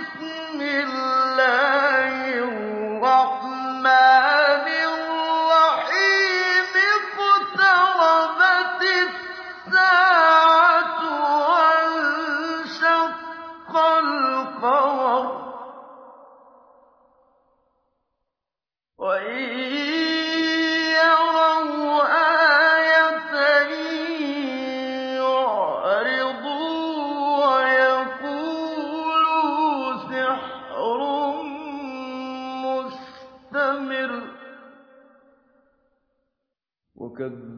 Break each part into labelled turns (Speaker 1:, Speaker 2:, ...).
Speaker 1: لكم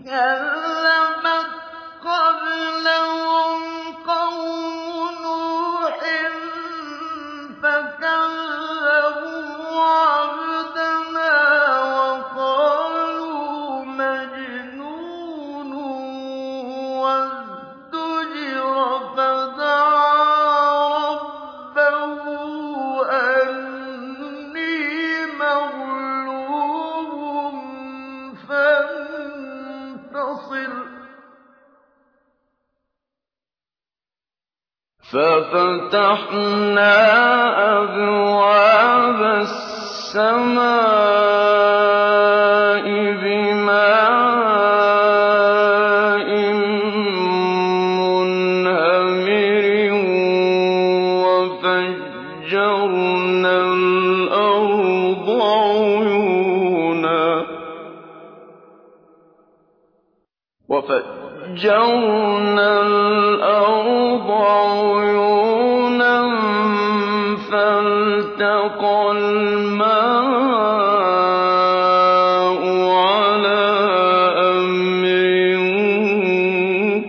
Speaker 1: الْخَاسِرِينَ فَفَتَحْنَا أَبْوَابَ السَّمَاءِ بِمَاءٍ مُّنْهَمِرٍ وَفَجَّرْنَا الْأَرْضَ عُيُونًا وفجرنا الْمَاءُ عَلَىٰ أَمْرٍ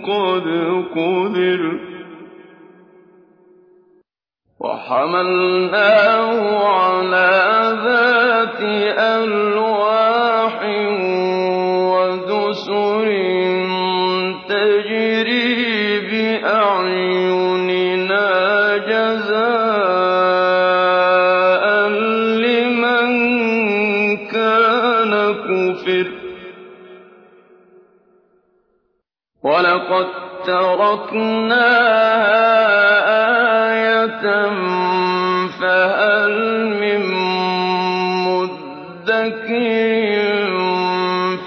Speaker 1: قَدْ قُدِرَ وَحَمَلْنَاهُ عَلَىٰ ذَاتِ ألوان وَلَقَد تَّرَكْنَاهَا آيَةً فَهَلْ مِن مُّدَّكِرٍ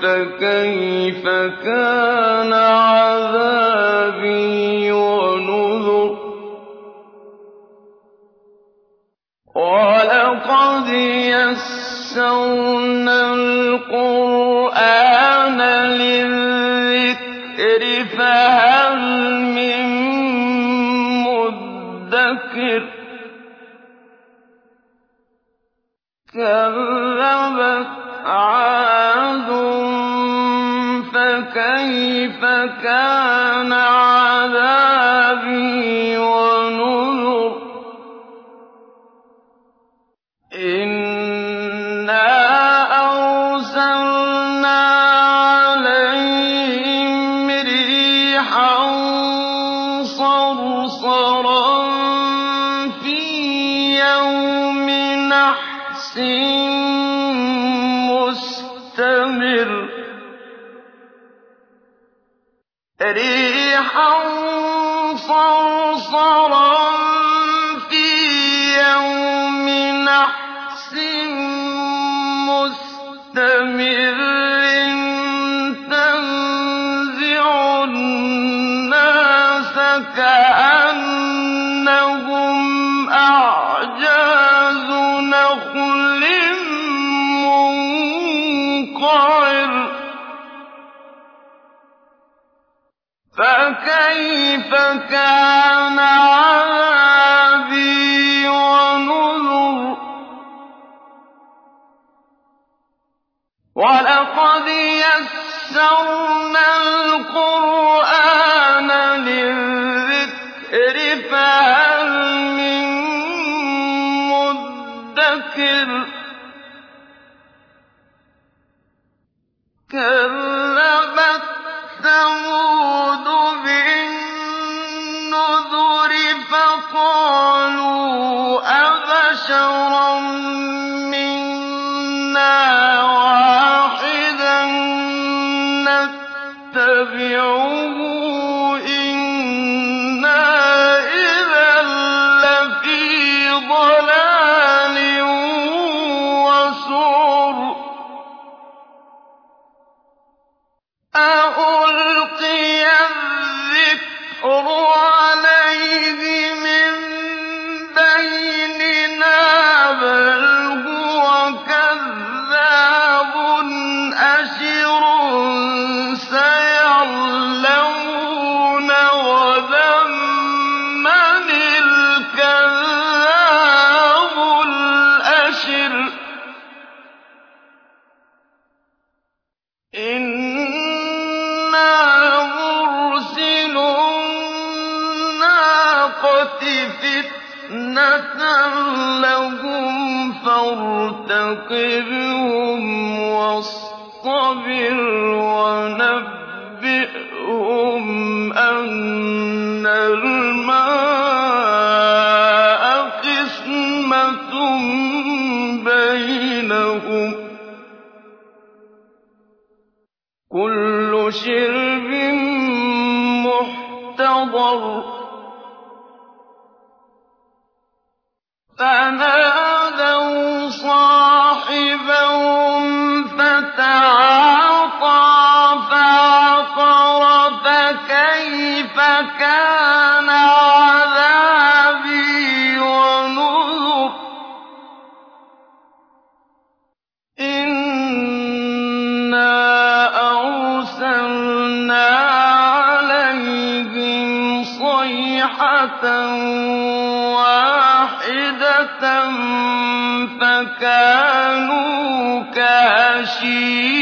Speaker 1: فَكَيْفَ كَانَ عظيم فهل من مدكر كذبت عاد فكيف كان النَّاسَ ثَمُودُ بِالنُّذُرِ فَقَالُوا أَبَشَرًا فِتْنَةً لَّهُمْ فَارْتَقِبْهُمْ وَاصْطَبِرْ وَنَبِّئْهُمْ أَنَّ الْمَاءَ قِسْمَةٌ بَيْنَهُمْ ۖ. كُلُّ شِرْبٍ مُّحْتَضَرٌ. فَكَيْفَ كَانَ عَذَابِي وَنُذُرِ. إِنَّا أَرْسَلْنَا عَلَيْهِمْ صَيْحَةً وَاحِدَةً فَكَانُوا كَهَشِيمِ.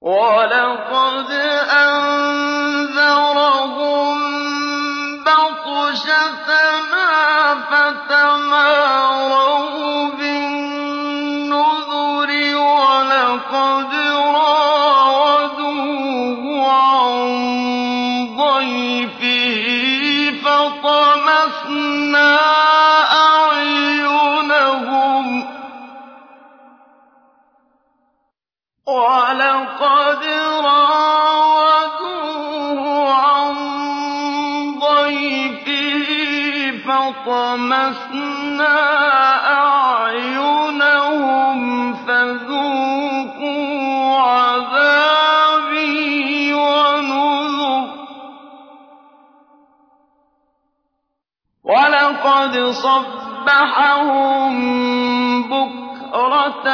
Speaker 1: وَلَقَدْ أَنذَرَهُم بَطْشَتَنَا فَتَمَارَوْا بِالنُّذُرِ وَلَقَدْ رَاوَدُوهُ صَبَّحَهُم بُكْرَةً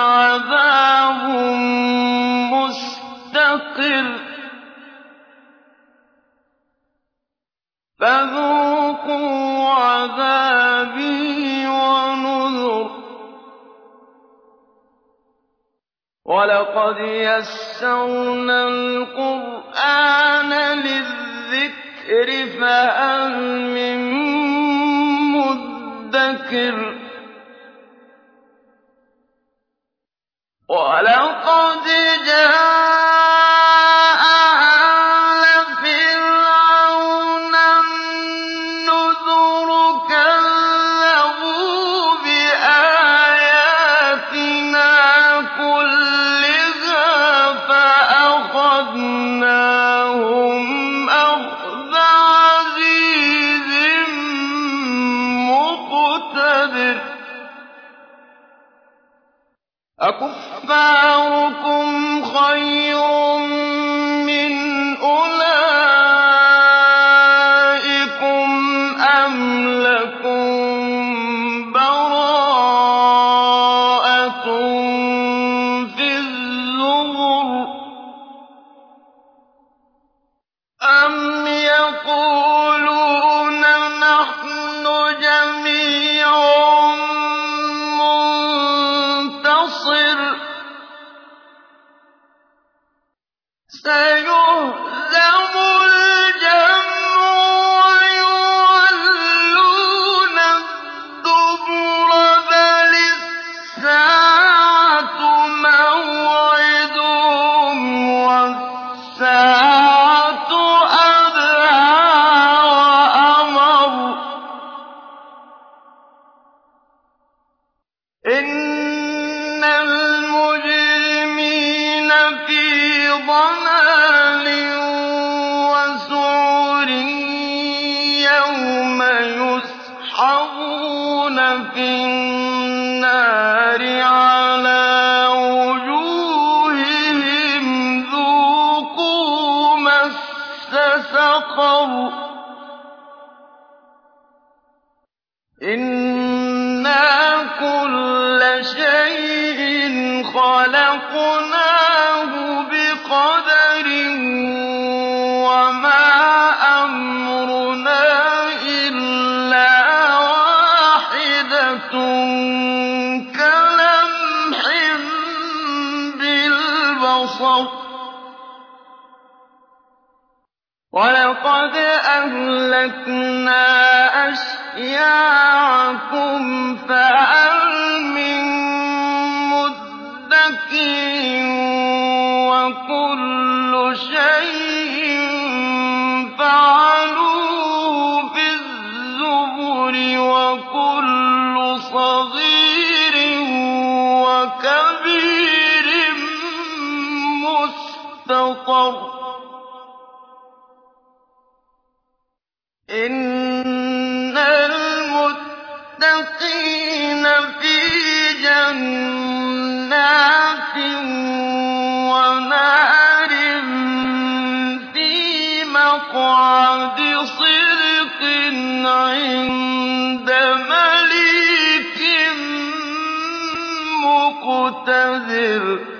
Speaker 1: عَذَابٌ مُّسْتَقِرٌّ. فَذُوقُوا عَذَابِي وَنُذُرِ. وَلَقَدْ يَسَّرْنَا الْقُرْآنَ لِلذِّكْرِ فَهَلْ مِن مُّدَّكِرٍ وَلَقَدْ جَاءَ سَيُهْزَمُ كُلَّ شَيْءٍ خَلَقْنَاهُ بِقَدَرٍ وَمَا أَمْرُنَا إِلَّا وَاحِدَةٌ كَلَمْحٍ بِالْبَصَرِ. وَلَقَدْ أَهْلَكْنَا أَشْيَاعَكُمْ فَهَلْ مِن مُّدَّكِرٍ وَكُلُّ شَيْءٍ فَعَلُوهُ فِي الزُّبُرِ وَكُلُّ صَغِيرٍ وَكَبِيرٍ مُّسْتَطَرٌ عِندَ مَلِيكٍ مُّقْتَدِرٍ.